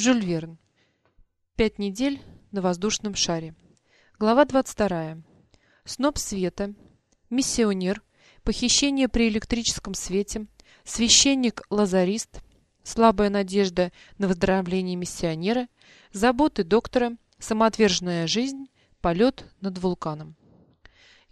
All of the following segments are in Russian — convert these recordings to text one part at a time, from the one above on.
Жюль Верн. Пять недель на воздушном шаре. Глава 22. Сноп света. Миссионер. Похищение при электрическом свете. Священник-лазарист. Слабая надежда на выздоровление миссионера. Заботы доктора. Самоотверженная жизнь. Полет над вулканом.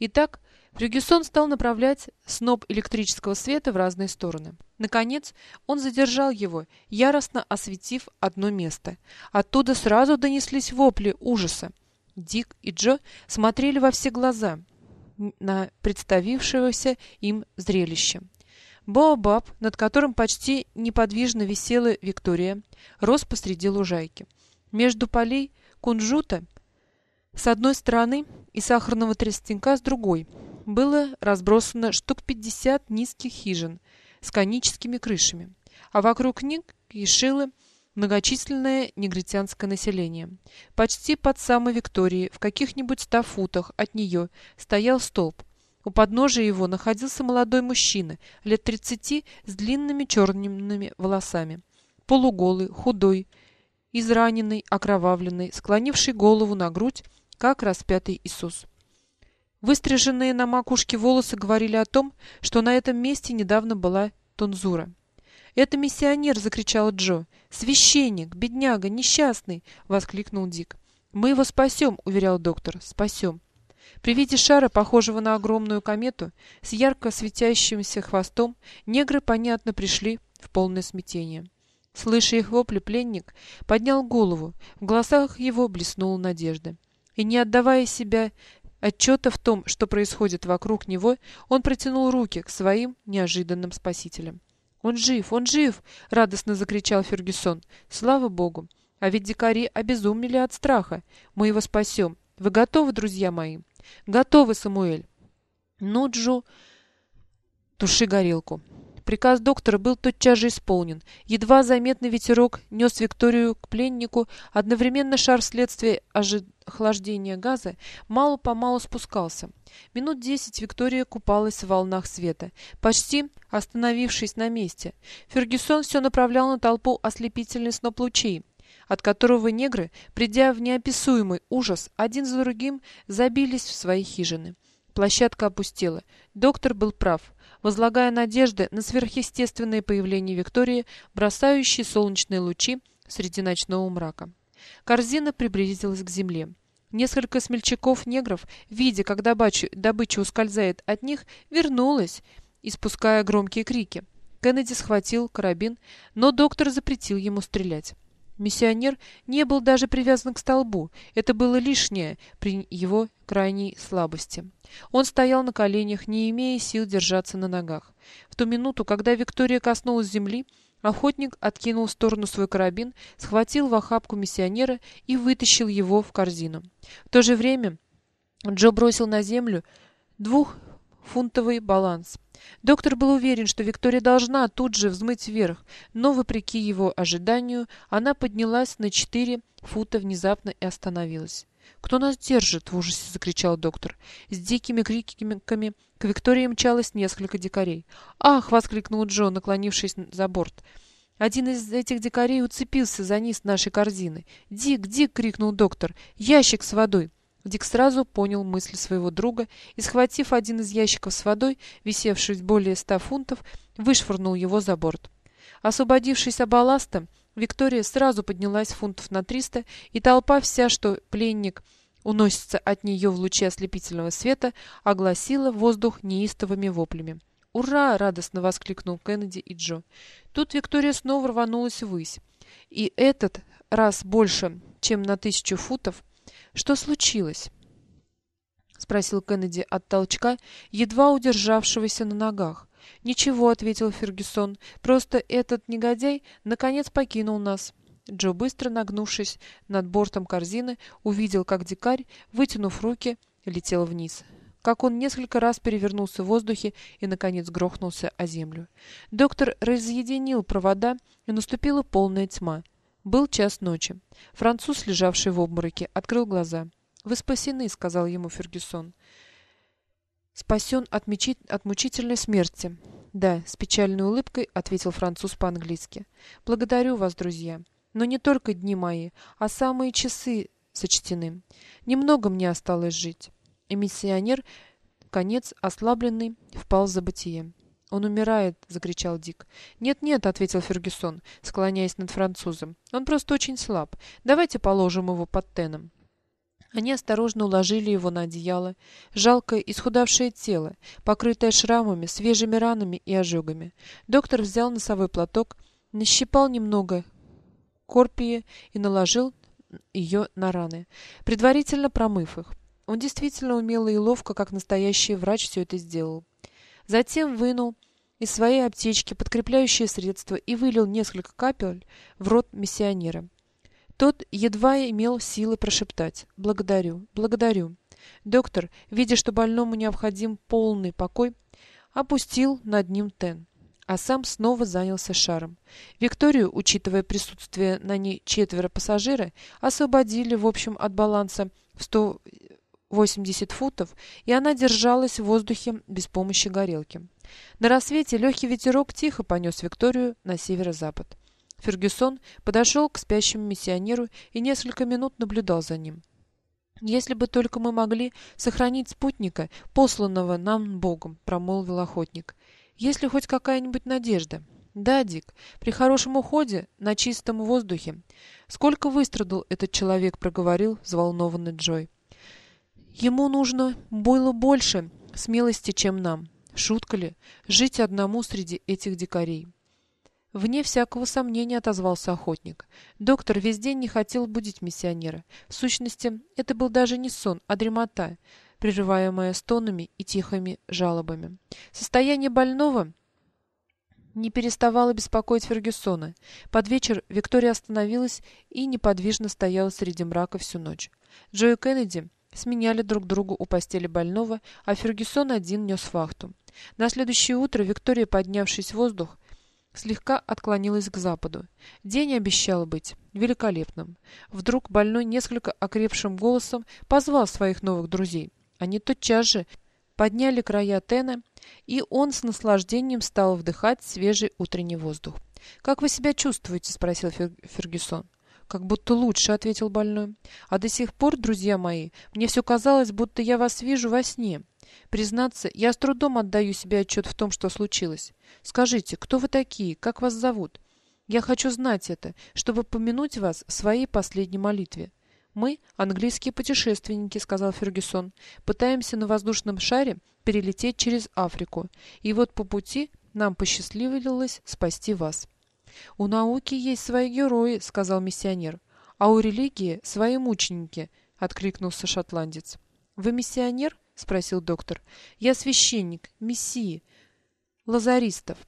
Итак, Фергюсон стал направлять сноп электрического света в разные стороны. Наконец, он задержал его, яростно осветив одно место. Оттуда сразу донеслись вопли ужаса. Дик и Джо смотрели во все глаза на представившегося им зрелище. Боабаб, над которым почти неподвижно висела Виктория, рос посреди лужайки. Между полей кунжута с одной стороны и сахарного тростника с другой было разбросано штук 50 низких хижин – с коническими крышами, а вокруг них кишило многочисленное негритянское население. Почти под самой Викторией, в каких-нибудь ста футах от нее, стоял столб. У подножия его находился молодой мужчина, лет тридцати, с длинными черными волосами. Полуголый, худой, израненный, окровавленный, склонивший голову на грудь, как распятый Иисус. Выстриженные на макушке волосы говорили о том, что на этом месте недавно была тонзура. «Это миссионер!» — закричал Джо. «Священник! Бедняга! Несчастный!» — воскликнул Дик. «Мы его спасем!» — уверял доктор. «Спасем!» При виде шара, похожего на огромную комету, с ярко светящимся хвостом, негры, понятно, пришли в полное смятение. Слыша их вопли, пленник поднял голову, в глазах его блеснула надежда. И, не отдавая себя отчета в том, что происходит вокруг него, он протянул руки к своим неожиданным спасителям. «Он жив! Он жив!» — радостно закричал Фергюсон. «Слава Богу! А ведь дикари обезумели от страха. Мы его спасем. Вы готовы, друзья мои?» «Готовы, Самуэль!» «Ну, Джо, туши горелку!» Приказ доктора был тотчас же исполнен. Едва заметный ветерок нес Викторию к пленнику, одновременно шар вследствие охлаждения газа мало-помалу спускался. Минут десять Виктория купалась в волнах света, почти остановившись на месте. Фергюсон все направлял на толпу ослепительный сноп лучей от которого негры, придя в неописуемый ужас, один за другим забились в свои хижины. Площадка опустела. Доктор был прав возлагая надежды на сверхъестественное появление Виктории, бросающей солнечные лучи среди ночного мрака. Корзина приблизилась к земле. Несколько смельчаков-негров, видя, как добыча, добыча ускользает от них, вернулась, испуская громкие крики. Кеннеди схватил карабин, но доктор запретил ему стрелять. Миссионер не был даже привязан к столбу. Это было лишнее при его крайней слабости. Он стоял на коленях, не имея сил держаться на ногах. В ту минуту, когда Виктория коснулась земли, охотник откинул в сторону свой карабин, схватил в охапку миссионера и вытащил его в корзину. В то же время Джо бросил на землю двухфунтовый баланс. Доктор был уверен, что Виктория должна тут же взмыть вверх, но, вопреки его ожиданию, она поднялась на четыре фута внезапно и остановилась. «Кто нас держит?» — в ужасе закричал доктор. С дикими криками к Виктории мчалось несколько дикарей. «Ах!» — воскликнул Джо, наклонившись за борт. Один из этих дикарей уцепился за низ нашей корзины. «Дик! Дик!» — крикнул доктор. «Ящик с водой!» Дик сразу понял мысли своего друга и, схватив один из ящиков с водой, висевший более ста фунтов, вышвырнул его за борт. Освободившись от балласта, Виктория сразу поднялась фунтов на триста, и толпа вся, что пленник уносится от нее в луче ослепительного света, огласила воздух неистовыми воплями. «Ура!» — радостно воскликнул Кеннеди и Джо. Тут Виктория снова рванулась ввысь. И этот раз больше, чем на тысячу футов, «Что случилось?» — спросил Кеннеди от толчка, едва удержавшегося на ногах. «Ничего», — ответил Фергюсон, — «просто этот негодяй наконец покинул нас». Джо, быстро нагнувшись над бортом корзины, увидел, как дикарь, вытянув руки, летел вниз. Как он несколько раз перевернулся в воздухе и, наконец, грохнулся о землю. Доктор разъединил провода, и наступила полная тьма. Был час ночи. Француз, лежавший в обмороке, открыл глаза. «Вы спасены», — сказал ему Фергюсон. «Спасен от, мечи... от мучительной смерти». «Да», — с печальной улыбкой ответил француз по-английски. «Благодарю вас, друзья. Но не только дни мои, а самые часы сочтены. Немного мне осталось жить. И миссионер, конец ослабленный, впал в забытие. «Он умирает!» — закричал Дик. «Нет-нет», — ответил Фергюсон, склоняясь над французом. «Он просто очень слаб. Давайте положим его под теном». Они осторожно уложили его на одеяло. Жалкое, исхудавшее тело, покрытое шрамами, свежими ранами и ожогами. Доктор взял носовой платок, нащипал немного корпии и наложил ее на раны, предварительно промыв их. Он действительно умело и ловко, как настоящий врач, все это сделал. Затем вынул из своей аптечки подкрепляющее средство и вылил несколько капель в рот миссионера. Тот едва имел силы прошептать «Благодарю, благодарю». Доктор, видя, что больному необходим полный покой, опустил над ним тен, а сам снова занялся шаром. Викторию, учитывая присутствие на ней четверо пассажира, освободили в общем от баланса в 100 80 футов, и она держалась в воздухе без помощи горелки. На рассвете легкий ветерок тихо понес Викторию на северо-запад. Фергюсон подошел к спящему миссионеру и несколько минут наблюдал за ним. «Если бы только мы могли сохранить спутника, посланного нам Богом», — промолвил охотник. «Есть ли хоть какая-нибудь надежда?» «Да, Дик, при хорошем уходе, на чистом воздухе. Сколько выстрадал этот человек», — проговорил взволнованный Джой. Ему нужно было больше смелости, чем нам. Шутка ли, жить одному среди этих дикарей? Вне всякого сомнения отозвался охотник. Доктор весь день не хотел будить миссионера. В сущности, это был даже не сон, а дремота, прерываемая стонами и тихими жалобами. Состояние больного не переставало беспокоить Фергюсона. Под вечер Виктория остановилась и неподвижно стояла среди мрака всю ночь. Джо Кеннеди сменяли друг другу у постели больного, а Фергюсон один нес вахту. На следующее утро Виктория, поднявшись в воздух, слегка отклонилась к западу. День обещал быть великолепным. Вдруг больной несколько окрепшим голосом позвал своих новых друзей. Они тотчас же подняли края тена, и он с наслаждением стал вдыхать свежий утренний воздух. «Как вы себя чувствуете?» — спросил Фергюсон. «Как будто лучше», — ответил больной. «А до сих пор, друзья мои, мне все казалось, будто я вас вижу во сне. Признаться, я с трудом отдаю себе отчет в том, что случилось. Скажите, кто вы такие, как вас зовут? Я хочу знать это, чтобы помянуть вас в своей последней молитве». «Мы, английские путешественники», — сказал Фергюсон, — «пытаемся на воздушном шаре перелететь через Африку, и вот по пути нам посчастливилось спасти вас». «У науки есть свои герои», — сказал миссионер. «А у религии свои мученики», — откликнулся шотландец. «Вы миссионер?» — спросил доктор. «Я священник, мессии, лазаристов.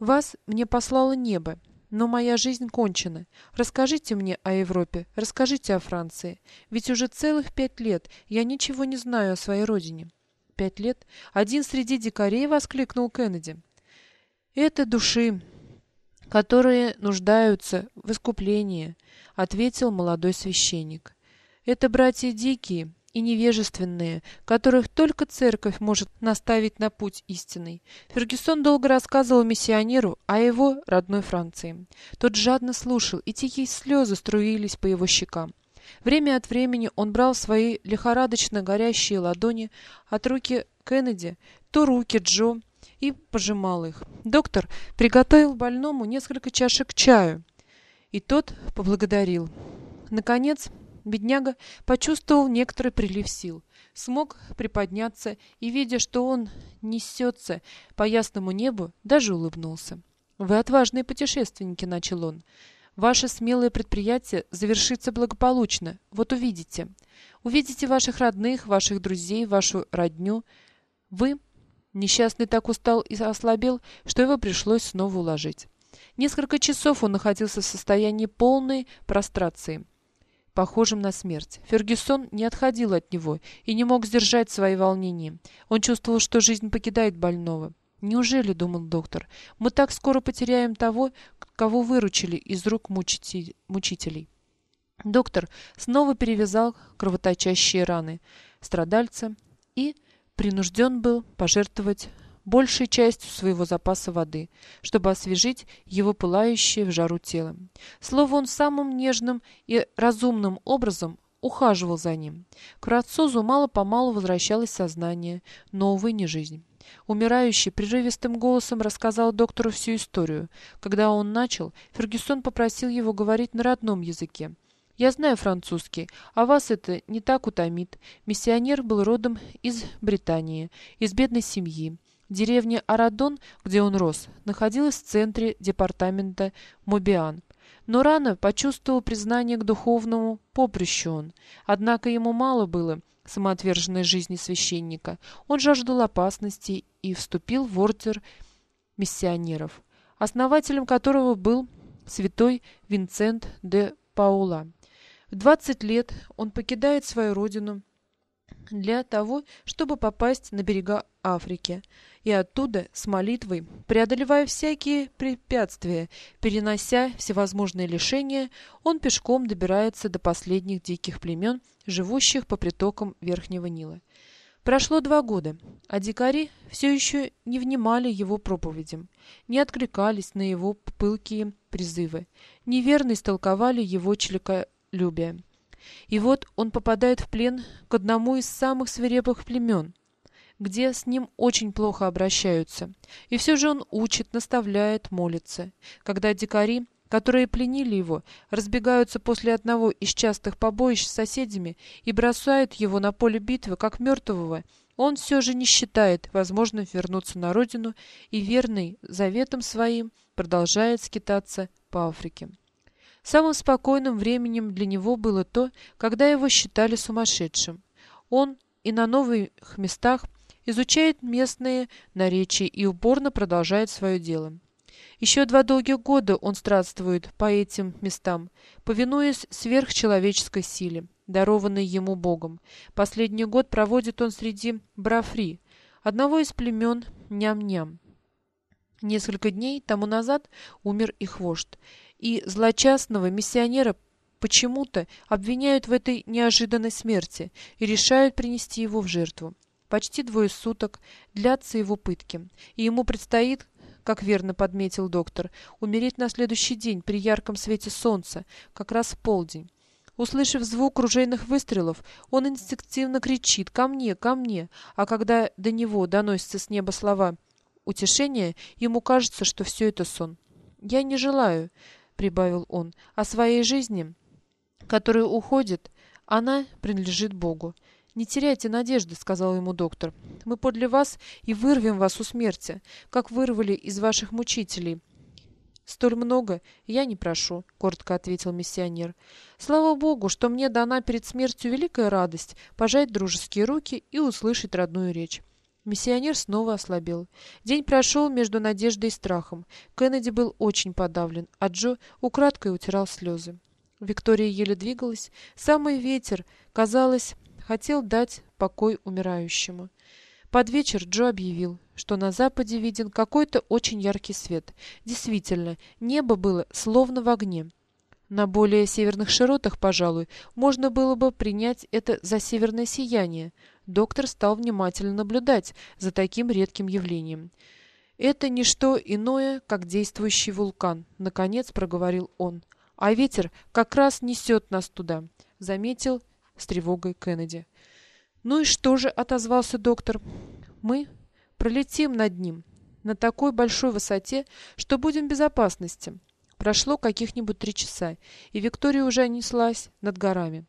Вас мне послало небо, но моя жизнь кончена. Расскажите мне о Европе, расскажите о Франции. Ведь уже целых пять лет я ничего не знаю о своей родине». «Пять лет? Один среди дикарей?» — воскликнул Кеннеди. «Это души, которые нуждаются в искуплении, ответил молодой священник. Это братья дикие и невежественные, которых только церковь может наставить на путь истинный. Фергюсон долго рассказывал миссионеру о его родной Франции. Тот жадно слушал, и тихие слезы струились по его щекам. Время от времени он брал свои лихорадочно горящие ладони от руки Кеннеди, то руки Джо, и пожимал их. Доктор приготовил больному несколько чашек чаю, и тот поблагодарил. Наконец, бедняга почувствовал некоторый прилив сил, смог приподняться и, видя, что он несется по ясному небу, даже улыбнулся. «Вы отважные путешественники», — начал он. «Ваше смелое предприятие завершится благополучно. Вот увидите. Увидите ваших родных, ваших друзей, вашу родню. Вы Несчастный так устал и ослабел, что его пришлось снова уложить. Несколько часов он находился в состоянии полной прострации, похожем на смерть. Фергюсон не отходил от него и не мог сдержать свои волнения. Он чувствовал, что жизнь покидает больного. «Неужели, — думал доктор, — мы так скоро потеряем того, кого выручили из рук мучителей?» Доктор снова перевязал кровоточащие раны страдальца и принужден был пожертвовать большей частью своего запаса воды, чтобы освежить его пылающее в жару тело. Слово он самым нежным и разумным образом ухаживал за ним. К французу мало-помалу возвращалось сознание, но, увы, не жизнь. Умирающий прерывистым голосом рассказал доктору всю историю. Когда он начал, Фергюсон попросил его говорить на родном языке. «Я знаю французский, а вас это не так утомит. Миссионер был родом из Британии, из бедной семьи. Деревня Арадон, где он рос, находилась в центре департамента Мобиан. Но рано почувствовал признание к духовному поприщу он. Однако ему мало было самоотверженной жизни священника. Он жаждал опасности и вступил в ордер миссионеров, основателем которого был святой Винцент де Паула. В 20 лет он покидает свою родину для того, чтобы попасть на берега Африки, и оттуда с молитвой, преодолевая всякие препятствия, перенося всевозможные лишения, он пешком добирается до последних диких племен, живущих по притокам Верхнего Нила. Прошло два года, а дикари все еще не внимали его проповедям, не откликались на его пылкие призывы, неверно истолковали его человеколюбие. И вот он попадает в плен к одному из самых свирепых племен, где с ним очень плохо обращаются. И все же он учит, наставляет, молится. Когда дикари, которые пленили его, разбегаются после одного из частых побоищ с соседями и бросают его на поле битвы, как мертвого, он все же не считает возможным вернуться на родину и, верный заветом своим, продолжает скитаться по Африке. Самым спокойным временем для него было то, когда его считали сумасшедшим. Он и на новых местах изучает местные наречия и упорно продолжает свое дело. Еще два долгих года он странствует по этим местам, повинуясь сверхчеловеческой силе, дарованной ему Богом. Последний год проводит он среди брафри, одного из племен Ням-Ням. Несколько дней тому назад умер их вождь, и злочастного миссионера почему-то обвиняют в этой неожиданной смерти и решают принести его в жертву. Почти двое суток длятся его пытки, и ему предстоит, как верно подметил доктор, умереть на следующий день при ярком свете солнца, как раз в полдень. Услышав звук ружейных выстрелов, он инстинктивно кричит «Ко мне! Ко мне!», а когда до него доносятся с неба слова утешения, ему кажется, что все это сон. «Я не желаю — прибавил он, — о своей жизни, которая уходит, она принадлежит Богу. «Не теряйте надежды», — сказал ему доктор. «Мы подле вас и вырвем вас у смерти, как вырвали из ваших мучителей». «Столь много я не прошу», — коротко ответил миссионер. «Слава Богу, что мне дана перед смертью великая радость пожать дружеские руки и услышать родную речь. Миссионер снова ослабел. День прошел между надеждой и страхом. Кеннеди был очень подавлен, а Джо украдкой утирал слезы. Виктория еле двигалась. Самый ветер, казалось, хотел дать покой умирающему. Под вечер Джо объявил, что на западе виден какой-то очень яркий свет. Действительно, небо было словно в огне. На более северных широтах, пожалуй, можно было бы принять это за северное сияние, доктор стал внимательно наблюдать за таким редким явлением. «Это не что иное, как действующий вулкан», — наконец проговорил он. «А ветер как раз несет нас туда», — заметил с тревогой Кеннеди. «Ну и что же?» — отозвался доктор. «Мы пролетим над ним на такой большой высоте, что будем в безопасности». Прошло каких-нибудь три часа, и Виктория уже неслась над горами.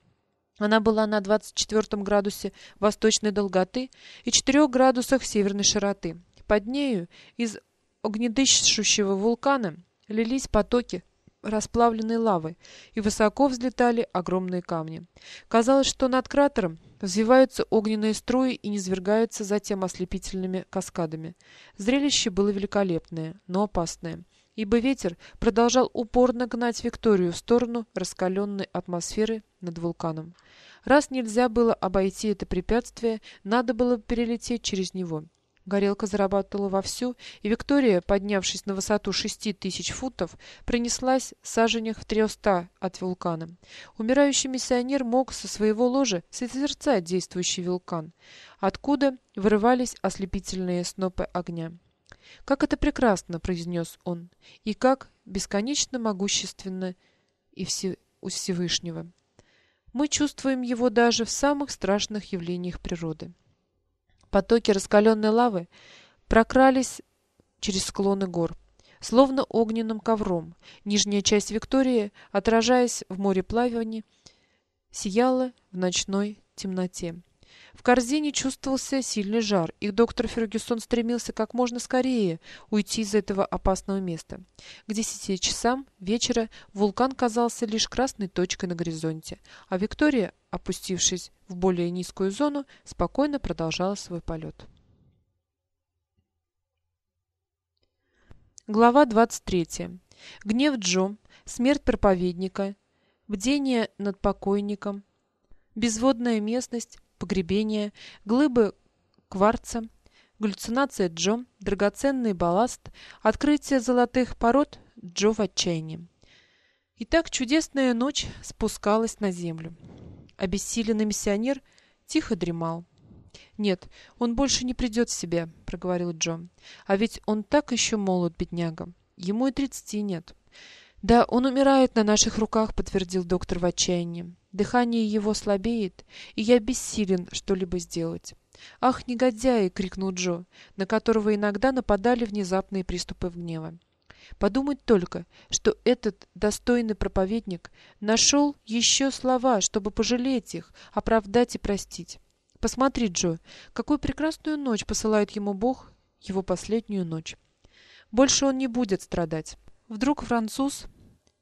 Она была на 24 градусе восточной долготы и 4 градусах северной широты. Под нею из огнедышащего вулкана лились потоки расплавленной лавы, и высоко взлетали огромные камни. Казалось, что над кратером взвиваются огненные струи и низвергаются затем ослепительными каскадами. Зрелище было великолепное, но опасное ибо ветер продолжал упорно гнать Викторию в сторону раскаленной атмосферы над вулканом. Раз нельзя было обойти это препятствие, надо было перелететь через него. Горелка заработала вовсю, и Виктория, поднявшись на высоту шести тысяч футов, пронеслась саженях в треста от вулкана. Умирающий миссионер мог со своего ложа созерцать действующий вулкан, откуда вырывались ослепительные снопы огня. «Как это прекрасно!» — произнес он. «И как бесконечно могущественно и все, у Всевышнего! Мы чувствуем его даже в самых страшных явлениях природы». Потоки раскаленной лавы прокрались через склоны гор, словно огненным ковром. Нижняя часть Виктории, отражаясь в море плавания, сияла в ночной темноте. В корзине чувствовался сильный жар, и доктор Фергюсон стремился как можно скорее уйти из этого опасного места. К десяти часам вечера вулкан казался лишь красной точкой на горизонте, а Виктория опустившись в более низкую зону, спокойно продолжала свой полет. Глава 23. Гнев Джо, смерть проповедника, бдение над покойником, безводная местность, погребение, глыбы кварца, галлюцинация Джо, драгоценный балласт, открытие золотых пород Джо в отчаянии. Итак, чудесная ночь спускалась на землю. Обессиленный миссионер тихо дремал. «Нет, он больше не придет в себя», — проговорил Джо. «А ведь он так еще молод, бедняга. Ему и тридцати нет». «Да, он умирает на наших руках», — подтвердил доктор в отчаянии. «Дыхание его слабеет, и я бессилен что-либо сделать». «Ах, негодяй!» — крикнул Джо, на которого иногда нападали внезапные приступы гнева. Подумать только, что этот достойный проповедник нашел еще слова, чтобы пожалеть их, оправдать и простить. Посмотри, Джо, какую прекрасную ночь посылает ему Бог, его последнюю ночь. Больше он не будет страдать. Вдруг француз,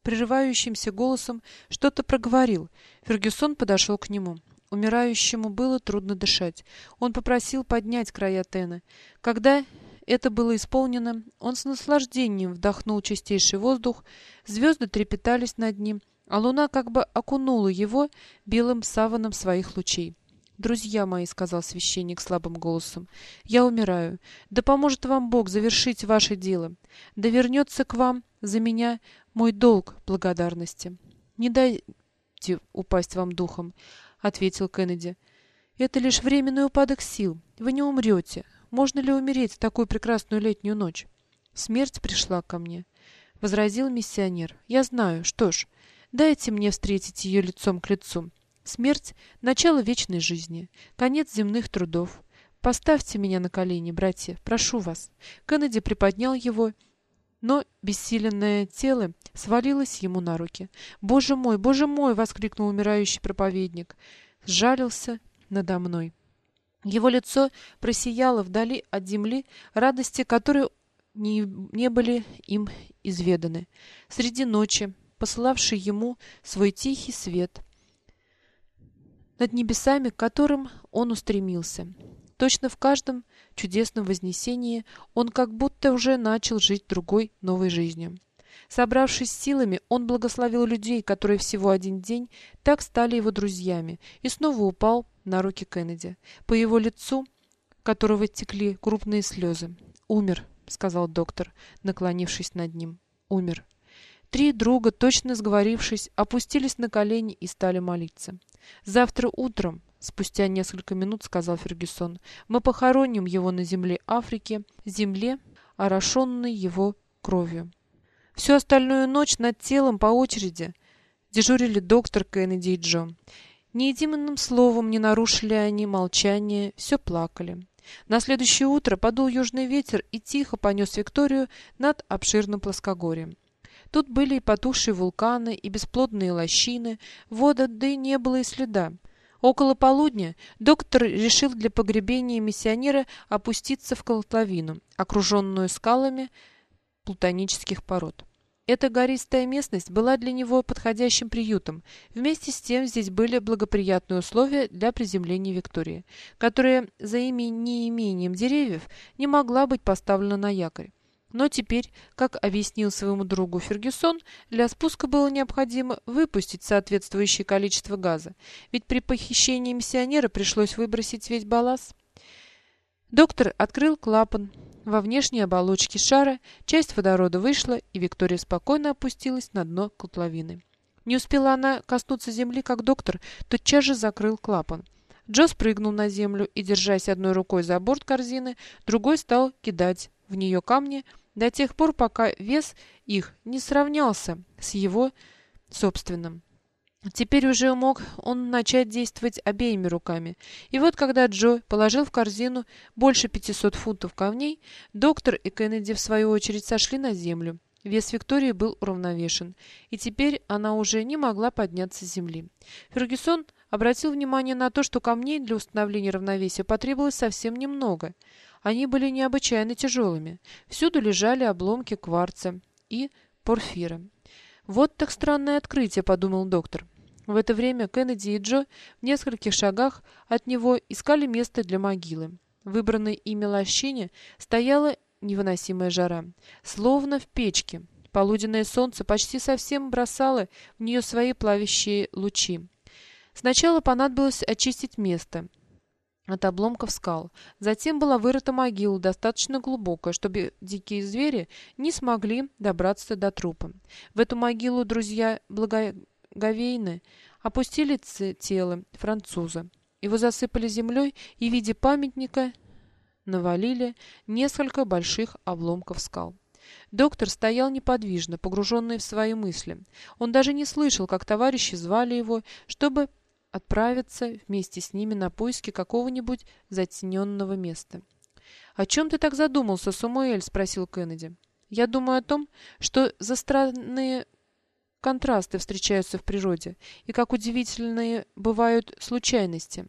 прерывающимся голосом, что-то проговорил. Фергюсон подошел к нему. Умирающему было трудно дышать. Он попросил поднять края Тена. Когда это было исполнено, он с наслаждением вдохнул чистейший воздух, звезды трепетались над ним, а луна как бы окунула его белым саваном своих лучей. «Друзья мои», — сказал священник слабым голосом, — «я умираю. Да поможет вам Бог завершить ваше дело. Да вернется к вам за меня мой долг благодарности». «Не дайте упасть вам духом», — ответил Кеннеди. «Это лишь временный упадок сил. Вы не умрете. Можно ли умереть в такую прекрасную летнюю ночь? Смерть пришла ко мне, — возразил миссионер. Я знаю. Что ж, дайте мне встретить ее лицом к лицу. Смерть — начало вечной жизни, конец земных трудов. Поставьте меня на колени, братья, прошу вас. Кеннеди приподнял его, но бессиленное тело свалилось ему на руки. «Боже мой, боже мой!» — воскликнул умирающий проповедник. Сжалился надо мной. Его лицо просияло вдали от земли радости, которые не, не были им изведаны. Среди ночи, посылавший ему свой тихий свет, над небесами, к которым он устремился. Точно в каждом чудесном вознесении он как будто уже начал жить другой новой жизнью. Собравшись силами, он благословил людей, которые всего один день так стали его друзьями, и снова упал на руки Кеннеди. По его лицу, которого текли крупные слезы. «Умер», — сказал доктор, наклонившись над ним. «Умер». Три друга, точно сговорившись, опустились на колени и стали молиться. «Завтра утром», — спустя несколько минут сказал Фергюсон, — «мы похороним его на земле Африки, земле, орошенной его кровью». Всю остальную ночь над телом по очереди дежурили доктор Кеннеди и Джо. Ни единым словом не нарушили они молчание, все плакали. На следующее утро подул южный ветер и тихо понес Викторию над обширным плоскогорьем. Тут были и потухшие вулканы, и бесплодные лощины, вода, да и не было и следа. Около полудня доктор решил для погребения миссионера опуститься в котловину, окруженную скалами плутонических пород. Эта гористая местность была для него подходящим приютом. Вместе с тем здесь были благоприятные условия для приземления Виктории, которая за ими неимением деревьев не могла быть поставлена на якорь. Но теперь, как объяснил своему другу Фергюсон, для спуска было необходимо выпустить соответствующее количество газа, ведь при похищении миссионера пришлось выбросить весь балласт. Доктор открыл клапан во внешней оболочке шара, часть водорода вышла, и Виктория спокойно опустилась на дно котловины. Не успела она коснуться земли, как доктор тотчас же закрыл клапан. Джо спрыгнул на землю и, держась одной рукой за борт корзины, другой стал кидать в нее камни до тех пор, пока вес их не сравнялся с его собственным. Теперь уже мог он начать действовать обеими руками. И вот когда Джо положил в корзину больше 500 фунтов камней, доктор и Кеннеди в свою очередь сошли на землю. Вес Виктории был уравновешен, и теперь она уже не могла подняться с земли. Фергюсон обратил внимание на то, что камней для установления равновесия потребовалось совсем немного. Они были необычайно тяжелыми. Всюду лежали обломки кварца и порфира. «Вот так странное открытие», — подумал доктор. В это время Кеннеди и Джо в нескольких шагах от него искали место для могилы. В выбранной ими лощине стояла невыносимая жара, словно в печке. Полуденное солнце почти совсем бросало в нее свои плавящие лучи. Сначала понадобилось очистить место от обломков скал. Затем была вырыта могила, достаточно глубокая, чтобы дикие звери не смогли добраться до трупа. В эту могилу друзья благоговейны опустили тело француза. Его засыпали землей и в виде памятника навалили несколько больших обломков скал. Доктор стоял неподвижно, погруженный в свои мысли. Он даже не слышал, как товарищи звали его, чтобы отправиться вместе с ними на поиски какого-нибудь затененного места. «О чем ты так задумался, Самуэль?» — спросил Кеннеди. «Я думаю о том, что за странные контрасты встречаются в природе, и как удивительные бывают случайности.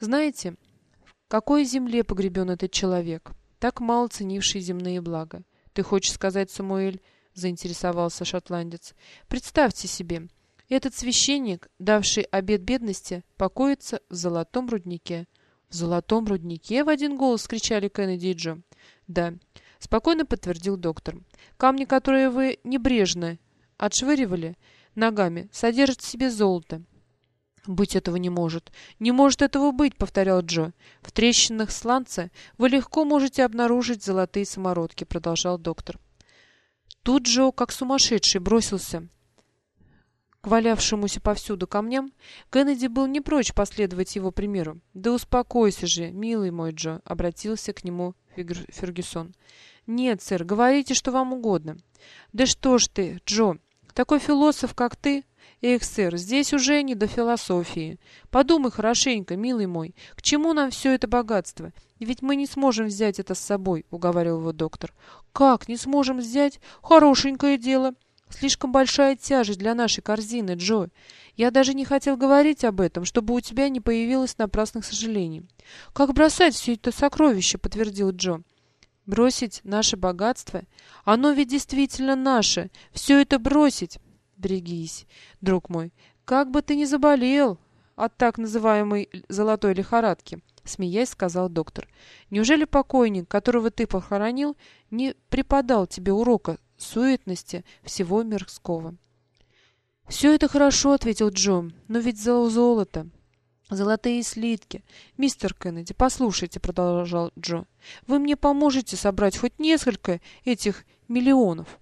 Знаете, в какой земле погребен этот человек, так мало ценивший земные блага? Ты хочешь сказать, Самуэль?» — заинтересовался шотландец. «Представьте себе, — этот священник, давший обет бедности, покоится в золотом руднике. «В золотом руднике?» — в один голос кричали Кеннеди и Джо. «Да», — спокойно подтвердил доктор. «Камни, которые вы небрежно отшвыривали ногами, содержат в себе золото». «Быть этого не может. Не может этого быть», — повторял Джо. «В трещинах сланца вы легко можете обнаружить золотые самородки», — продолжал доктор. Тут Джо, как сумасшедший, бросился к валявшемуся повсюду камням, Кеннеди был не прочь последовать его примеру. «Да успокойся же, милый мой Джо», — обратился к нему Фергюсон. «Нет, сэр, говорите, что вам угодно». «Да что ж ты, Джо, такой философ, как ты...» «Эх, сэр, здесь уже не до философии. Подумай хорошенько, милый мой, к чему нам все это богатство? Ведь мы не сможем взять это с собой», — уговаривал его доктор. «Как не сможем взять? Хорошенькое дело. Слишком большая тяжесть для нашей корзины, Джо. Я даже не хотел говорить об этом, чтобы у тебя не появилось напрасных сожалений. Как бросать все это сокровище, подтвердил Джо. Бросить наше богатство? Оно ведь действительно наше. Все это бросить? Берегись, друг мой. Как бы ты ни заболел от так называемой золотой лихорадки, смеясь, сказал доктор. Неужели покойник, которого ты похоронил, не преподал тебе урока суетности всего мирского. «Все это хорошо», — ответил Джо, — «но ведь за золото, золотые слитки. Мистер Кеннеди, послушайте», — продолжал Джо, — «вы мне поможете собрать хоть несколько этих миллионов».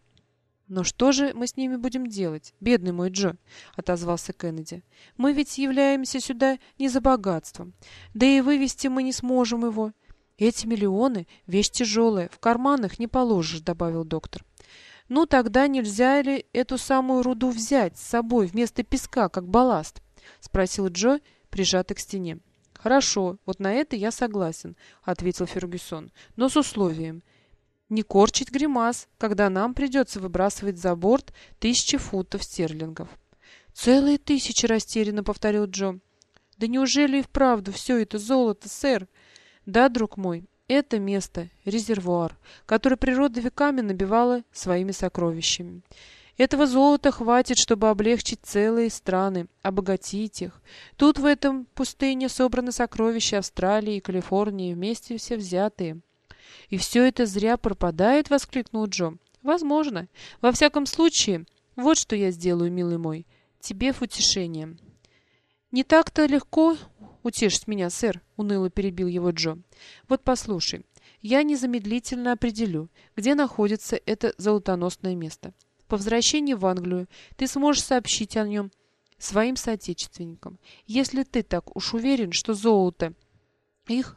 «Но что же мы с ними будем делать, бедный мой Джо?» — отозвался Кеннеди. «Мы ведь являемся сюда не за богатством. Да и вывести мы не сможем его. Эти миллионы — вещь тяжелая, в карманах не положишь», — добавил доктор. «Ну, тогда нельзя ли эту самую руду взять с собой вместо песка, как балласт?» — спросил Джо, прижатый к стене. «Хорошо, вот на это я согласен», — ответил Фергюсон, — «но с условием. Не корчить гримас, когда нам придется выбрасывать за борт тысячи фунтов стерлингов». «Целые тысячи!» — растерянно повторил Джо. «Да неужели и вправду все это золото, сэр?» «Да, друг мой, это место — резервуар, который природа веками набивала своими сокровищами. Этого золота хватит, чтобы облегчить целые страны, обогатить их. Тут в этом пустыне собраны сокровища Австралии и Калифорнии, вместе все взятые. «И все это зря пропадает?» — воскликнул Джо. «Возможно. Во всяком случае, вот что я сделаю, милый мой. Тебе в утешение. Не так-то легко утешить меня, сэр», — уныло перебил его Джо. «Вот послушай, я незамедлительно определю, где находится это золотоносное место. По возвращении в Англию ты сможешь сообщить о нем своим соотечественникам. Если ты так уж уверен, что золото их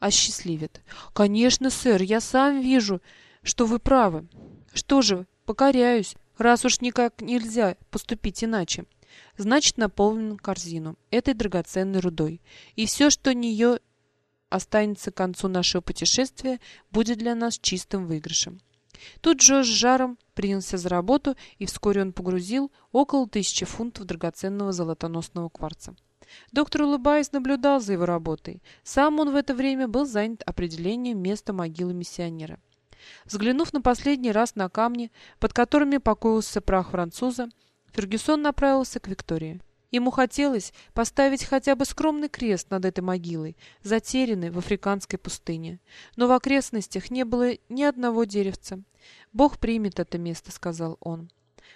осчастливит. Конечно, сэр, я сам вижу, что вы правы. Что же, покоряюсь, раз уж никак нельзя поступить иначе. Значит, наполним корзину этой драгоценной рудой. И все, что нее останется к концу нашего путешествия, будет для нас чистым выигрышем. Тут Джо с жаром принялся за работу, и вскоре он погрузил около тысячи фунтов драгоценного золотоносного кварца. Доктор, улыбаясь, наблюдал за его работой. Сам он в это время был занят определением места могилы миссионера. Взглянув на последний раз на камни, под которыми покоился прах француза, Фергюсон направился к Виктории. Ему хотелось поставить хотя бы скромный крест над этой могилой, затерянной в африканской пустыне. Но в окрестностях не было ни одного деревца. «Бог примет это место», — сказал он.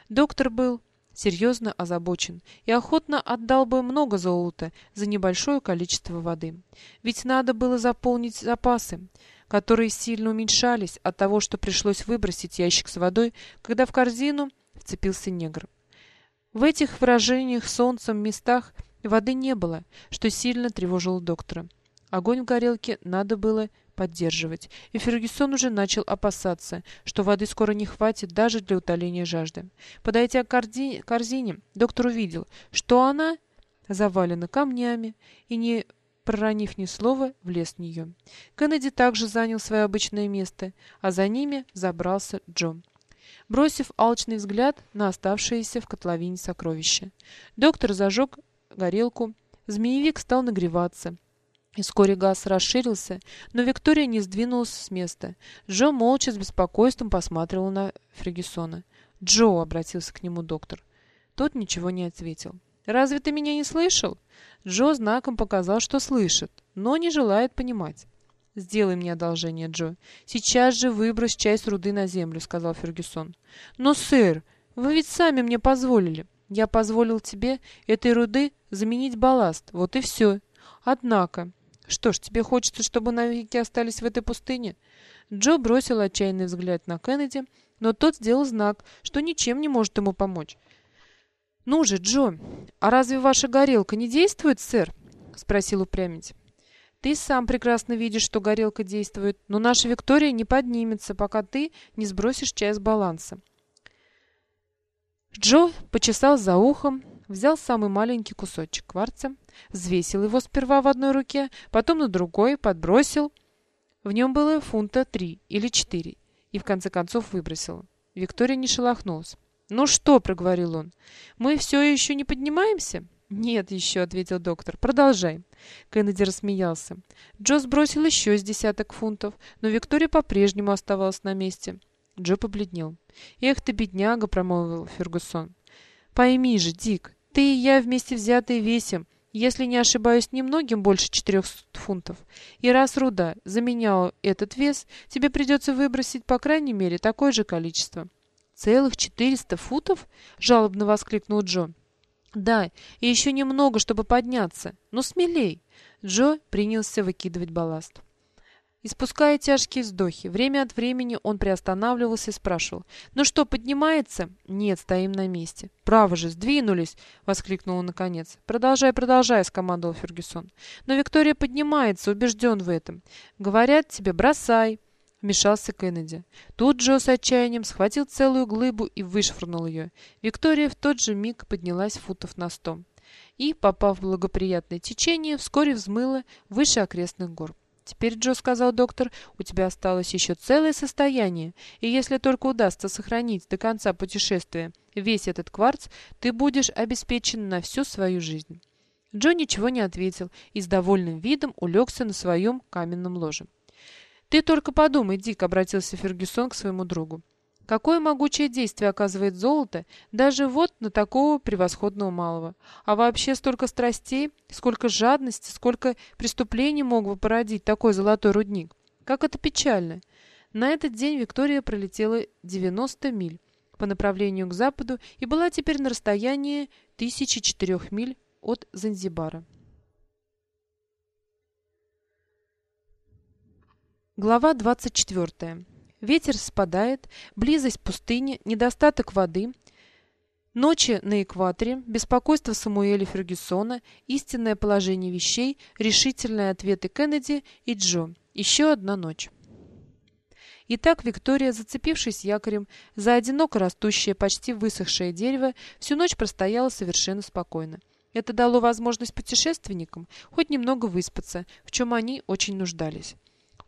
Доктор был серьезно озабочен и охотно отдал бы много золота за небольшое количество воды. Ведь надо было заполнить запасы, которые сильно уменьшались от того, что пришлось выбросить ящик с водой, когда в корзину вцепился негр. В этих выражениях солнцем местах воды не было, что сильно тревожило доктора. Огонь в горелке надо было поддерживать, и Фергюсон уже начал опасаться, что воды скоро не хватит даже для утоления жажды. Подойдя к корзине, доктор увидел, что она завалена камнями, и, не проронив ни слова, влез в нее. Кеннеди также занял свое обычное место, а за ними забрался Джон бросив алчный взгляд на оставшиеся в котловине сокровища. Доктор зажег горелку, змеевик стал нагреваться. И вскоре газ расширился, но Виктория не сдвинулась с места. Джо молча с беспокойством посматривал на Фригисона. «Джо!» — обратился к нему доктор. Тот ничего не ответил. «Разве ты меня не слышал?» Джо знаком показал, что слышит, но не желает понимать. «Сделай мне одолжение, Джо. Сейчас же выбрось часть руды на землю», — сказал Фергюсон. «Но, сэр, вы ведь сами мне позволили. Я позволил тебе этой руды заменить балласт. Вот и все. Однако... Что ж, тебе хочется, чтобы навеки остались в этой пустыне?» Джо бросил отчаянный взгляд на Кеннеди, но тот сделал знак, что ничем не может ему помочь. «Ну же, Джо, а разве ваша горелка не действует, сэр?» — спросил упрямец. Ты сам прекрасно видишь, что горелка действует, но наша Виктория не поднимется, пока ты не сбросишь чай с баланса. Джо почесал за ухом, взял самый маленький кусочек кварца, взвесил его сперва в одной руке, потом на другой, подбросил. В нем было фунта три или четыре, и в конце концов выбросил. Виктория не шелохнулась. «Ну что?» — проговорил он. «Мы все еще не поднимаемся?» «Нет еще», — ответил доктор. «Продолжай». Кеннеди рассмеялся. Джо сбросил еще с десяток фунтов, но Виктория по-прежнему оставалась на месте. Джо побледнел. «Эх ты, бедняга!» — промолвил Фергусон. «Пойми же, Дик, ты и я вместе взятые весим, если не ошибаюсь, немногим больше четырех фунтов. И раз руда заменяла этот вес, тебе придется выбросить по крайней мере такое же количество». «Целых четыреста футов?» — жалобно воскликнул Джо. Да, и еще немного, чтобы подняться. Ну, смелей. Джо принялся выкидывать балласт. Испуская тяжкие вздохи, время от времени он приостанавливался и спрашивал. «Ну что, поднимается?» «Нет, стоим на месте». «Право же, сдвинулись!» — воскликнул он наконец. «Продолжай, продолжай!» — скомандовал Фергюсон. «Но Виктория поднимается, убежден в этом. Говорят тебе, бросай!» Вмешался Кеннеди. Тут Джо с отчаянием схватил целую глыбу и вышвырнул ее. Виктория в тот же миг поднялась футов на сто. И, попав в благоприятное течение, вскоре взмыла выше окрестных гор. «Теперь, Джо, — сказал доктор, — у тебя осталось еще целое состояние, и если только удастся сохранить до конца путешествия весь этот кварц, ты будешь обеспечен на всю свою жизнь». Джо ничего не ответил и с довольным видом улегся на своем каменном ложе. «Ты только подумай, Дик», — обратился Фергюсон к своему другу. «Какое могучее действие оказывает золото даже вот на такого превосходного малого. А вообще столько страстей, сколько жадности, сколько преступлений мог бы породить такой золотой рудник. Как это печально!» На этот день Виктория пролетела 90 миль по направлению к западу и была теперь на расстоянии 1004 миль от Занзибара. Глава 24. Ветер спадает, близость пустыни, недостаток воды, ночи на экваторе, беспокойство Самуэля Фергюсона, истинное положение вещей, решительные ответы Кеннеди и Джо. Еще одна ночь. Итак, Виктория, зацепившись якорем за одиноко растущее, почти высохшее дерево, всю ночь простояла совершенно спокойно. Это дало возможность путешественникам хоть немного выспаться, в чем они очень нуждались.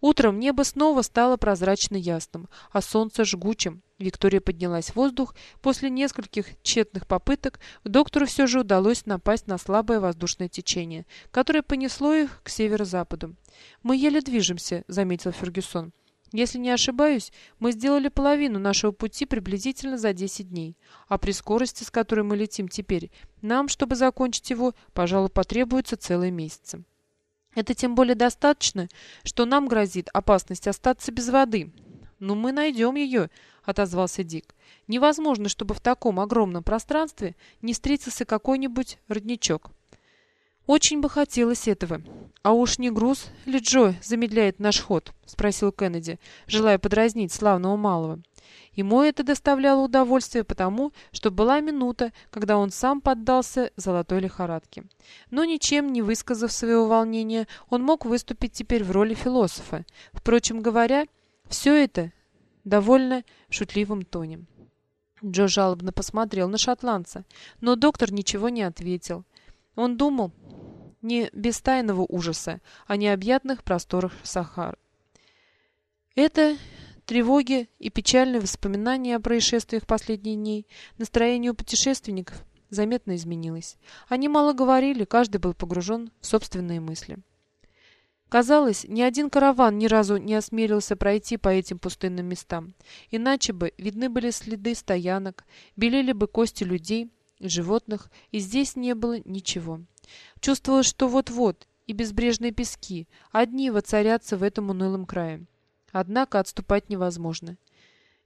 Утром небо снова стало прозрачно ясным, а солнце жгучим. Виктория поднялась в воздух. После нескольких тщетных попыток доктору все же удалось напасть на слабое воздушное течение, которое понесло их к северо-западу. «Мы еле движемся», — заметил Фергюсон. «Если не ошибаюсь, мы сделали половину нашего пути приблизительно за 10 дней. А при скорости, с которой мы летим теперь, нам, чтобы закончить его, пожалуй, потребуется целые месяцы». Это тем более достаточно, что нам грозит опасность остаться без воды. «Ну, мы найдем ее», — отозвался Дик. «Невозможно, чтобы в таком огромном пространстве не встретился какой-нибудь родничок». «Очень бы хотелось этого. А уж не груз ли Джо замедляет наш ход?» — спросил Кеннеди, желая подразнить славного малого. Ему это доставляло удовольствие потому, что была минута, когда он сам поддался золотой лихорадке. Но ничем не высказав своего волнения, он мог выступить теперь в роли философа. Впрочем говоря, все это довольно в шутливом тоне. Джо жалобно посмотрел на шотландца, но доктор ничего не ответил. Он думал не без тайного ужаса о необъятных просторах Сахар. Это Тревоги и печальные воспоминания о происшествиях последних дней, настроение у путешественников заметно изменилось. Они мало говорили, каждый был погружен в собственные мысли. Казалось, ни один караван ни разу не осмелился пройти по этим пустынным местам. Иначе бы видны были следы стоянок, белели бы кости людей животных, и здесь не было ничего. Чувствовалось, что вот-вот и безбрежные пески одни воцарятся в этом унылом крае. Однако отступать невозможно.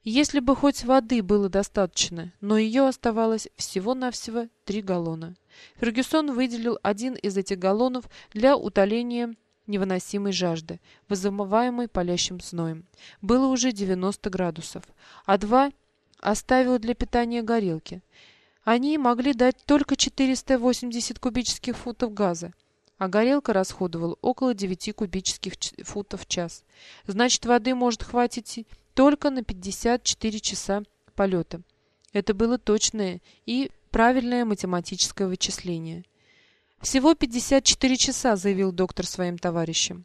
Если бы хоть воды было достаточно, но ее оставалось всего-навсего три галлона. Фергюсон выделил один из этих галлонов для утоления невыносимой жажды, вызываемой палящим зноем. Было уже 90 градусов, а два оставил для питания горелки. Они могли дать только 480 кубических футов газа, а горелка расходовала около 9 кубических футов в час. Значит, воды может хватить только на 54 часа полета. Это было точное и правильное математическое вычисление. «Всего 54 часа», — заявил доктор своим товарищам.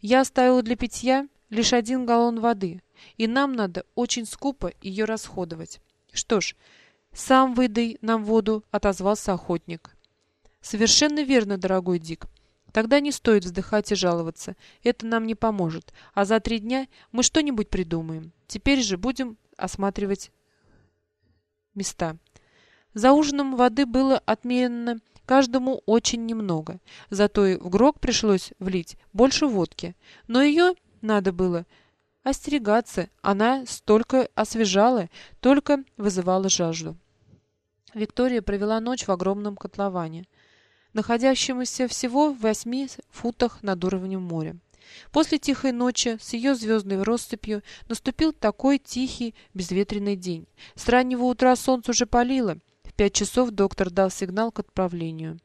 «Я оставил для питья лишь один галлон воды, и нам надо очень скупо ее расходовать». «Что ж, сам выдай нам воду», — отозвался охотник. Совершенно верно, дорогой Дик. Тогда не стоит вздыхать и жаловаться. Это нам не поможет. А за три дня мы что-нибудь придумаем. Теперь же будем осматривать места. За ужином воды было отмерено каждому очень немного. Зато и в грок пришлось влить больше водки. Но ее надо было остерегаться. Она столько освежала, только вызывала жажду. Виктория провела ночь в огромном котловане находящемуся всего в восьми футах над уровнем моря. После тихой ночи с ее звездной россыпью наступил такой тихий, безветренный день. С раннего утра солнце уже палило. В пять часов доктор дал сигнал к отправлению.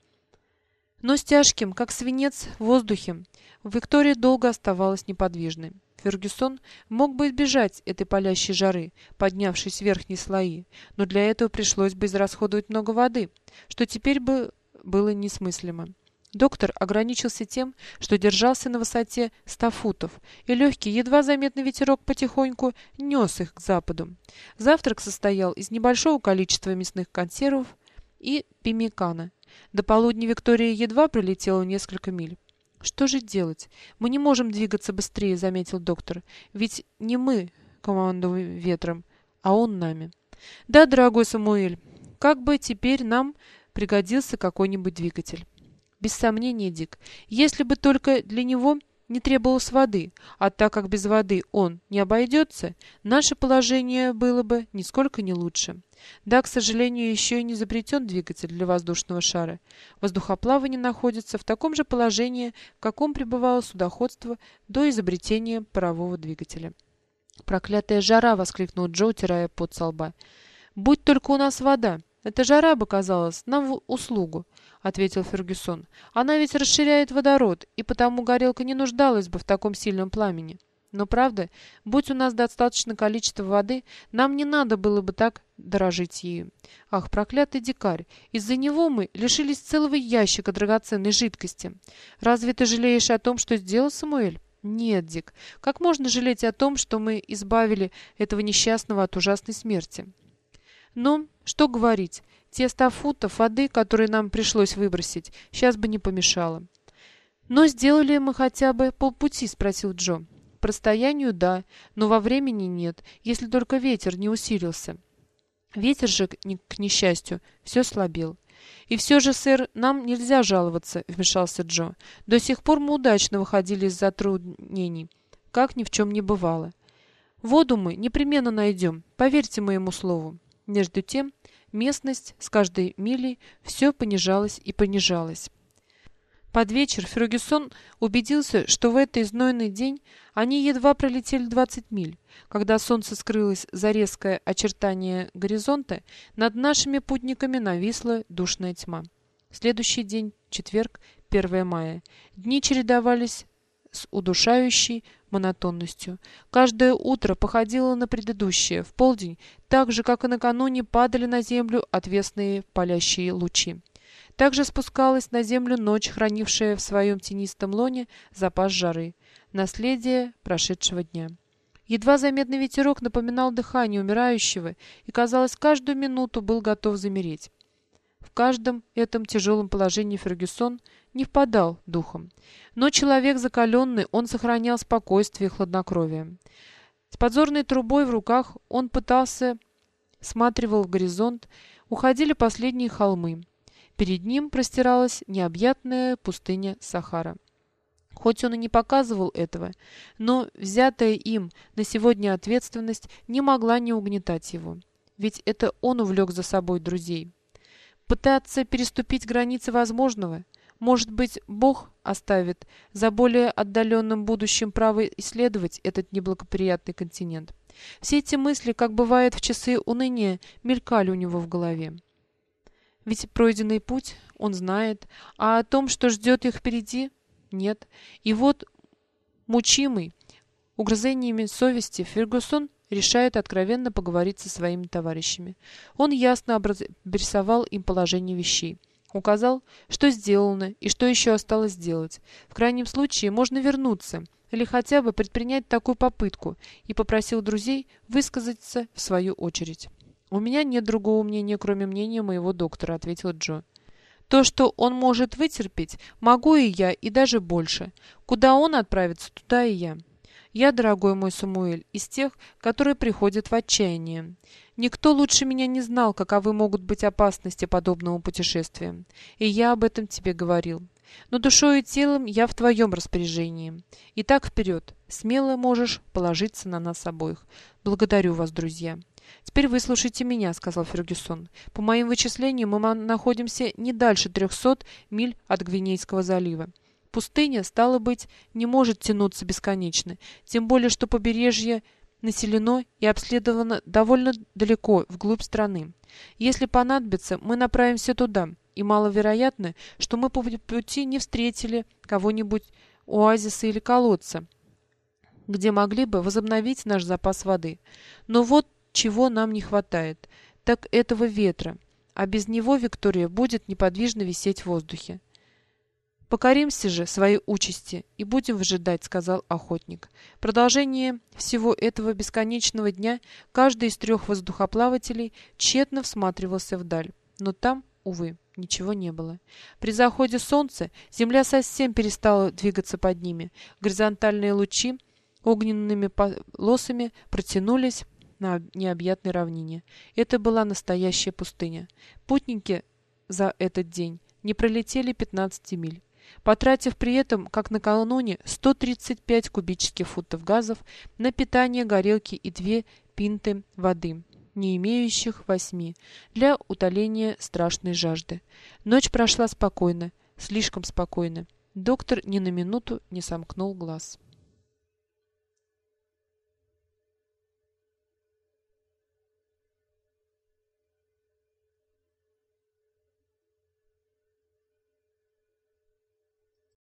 Но с тяжким, как свинец, воздухом Виктория долго оставалась неподвижной. Фергюсон мог бы избежать этой палящей жары, поднявшись в верхние слои, но для этого пришлось бы израсходовать много воды, что теперь бы было несмыслимо. Доктор ограничился тем, что держался на высоте ста футов, и легкий, едва заметный ветерок потихоньку нес их к западу. Завтрак состоял из небольшого количества мясных консервов и пимикана. До полудня Виктория едва пролетела несколько миль. «Что же делать? Мы не можем двигаться быстрее», — заметил доктор. «Ведь не мы командуем ветром, а он нами». «Да, дорогой Самуэль, как бы теперь нам пригодился какой-нибудь двигатель. Без сомнения, Дик, если бы только для него не требовалось воды, а так как без воды он не обойдется, наше положение было бы нисколько не лучше. Да, к сожалению, еще и не изобретен двигатель для воздушного шара. Воздухоплавание находится в таком же положении, в каком пребывало судоходство до изобретения парового двигателя. «Проклятая жара!» — воскликнул Джо, утирая пот со лба. «Будь только у нас вода! Эта жара бы казалась нам в услугу!» — ответил Фергюсон. «Она ведь расширяет водород, и потому горелка не нуждалась бы в таком сильном пламени. Но правда, будь у нас достаточно количества воды, нам не надо было бы так дорожить ею. Ах, проклятый дикарь! Из-за него мы лишились целого ящика драгоценной жидкости. Разве ты жалеешь о том, что сделал Самуэль?» «Нет, Дик. Как можно жалеть о том, что мы избавили этого несчастного от ужасной смерти?» «Ну, что говорить, те ста футов воды, которые нам пришлось выбросить, сейчас бы не помешало». «Но сделали мы хотя бы полпути?» — спросил Джо. «По расстоянию — да, но во времени нет, если только ветер не усилился». Ветер же, к несчастью, все слабел. «И все же, сэр, нам нельзя жаловаться», — вмешался Джо. «До сих пор мы удачно выходили из затруднений, как ни в чем не бывало. Воду мы непременно найдем, поверьте моему слову». Между тем, местность с каждой милей все понижалась и понижалась. Под вечер Фергюсон убедился, что в этот знойный день они едва пролетели 20 миль. Когда солнце скрылось за резкое очертание горизонта, над нашими путниками нависла душная тьма. Следующий день, четверг, 1 мая. Дни чередовались с удушающей монотонностью. Каждое утро походило на предыдущее. В полдень, так же, как и накануне, падали на землю отвесные палящие лучи. Также спускалась на землю ночь, хранившая в своем тенистом лоне запас жары, наследие прошедшего дня. Едва заметный ветерок напоминал дыхание умирающего и, казалось, каждую минуту был готов замереть. В каждом этом тяжелом положении Фергюсон не впадал духом. Но человек закаленный, он сохранял спокойствие и хладнокровие. С подзорной трубой в руках он пытался, сматривал в горизонт, уходили последние холмы. Перед ним простиралась необъятная пустыня Сахара. Хоть он и не показывал этого, но взятая им на сегодня ответственность не могла не угнетать его. Ведь это он увлек за собой друзей. Пытаться переступить границы возможного? Может быть, Бог оставит за более отдаленным будущим право исследовать этот неблагоприятный континент. Все эти мысли, как бывает в часы уныния, мелькали у него в голове. Ведь пройденный путь он знает, а о том, что ждет их впереди, нет. И вот, мучимый угрызениями совести, Фергюсон решает откровенно поговорить со своими товарищами. Он ясно обрисовал им положение вещей. Указал, что сделано и что еще осталось сделать. В крайнем случае можно вернуться или хотя бы предпринять такую попытку и попросил друзей высказаться в свою очередь. «У меня нет другого мнения, кроме мнения моего доктора», — ответил Джо. «То, что он может вытерпеть, могу и я, и даже больше. Куда он отправится, туда и я. Я, дорогой мой Самуэль, из тех, которые приходят в отчаяние. Никто лучше меня не знал, каковы могут быть опасности подобного путешествия. И я об этом тебе говорил. Но душой и телом я в твоем распоряжении. Итак, вперед. Смело можешь положиться на нас обоих. Благодарю вас, друзья». «Теперь выслушайте меня», — сказал Фергюсон. «По моим вычислениям, мы находимся не дальше трехсот миль от Гвинейского залива. Пустыня, стало быть, не может тянуться бесконечно, тем более, что побережье населено и обследовано довольно далеко, вглубь страны. Если понадобится, мы направимся туда, и маловероятно, что мы по пути не встретили кого-нибудь оазиса или колодца, где могли бы возобновить наш запас воды. Но вот чего нам не хватает, так этого ветра, а без него Виктория будет неподвижно висеть в воздухе. «Покоримся же своей участи и будем выжидать», — сказал охотник. Продолжение всего этого бесконечного дня каждый из трех воздухоплавателей тщетно всматривался вдаль, но там, увы, ничего не было. При заходе солнца земля совсем перестала двигаться под ними. Горизонтальные лучи огненными полосами протянулись на необъятной равнине. Это была настоящая пустыня. Путники за этот день не пролетели 15 миль. Потратив при этом, как накануне, 135 кубических футов газов на питание горелки и две пинты воды, не имеющих восьми, для утоления страшной жажды. Ночь прошла спокойно, слишком спокойно. Доктор ни на минуту не сомкнул глаз.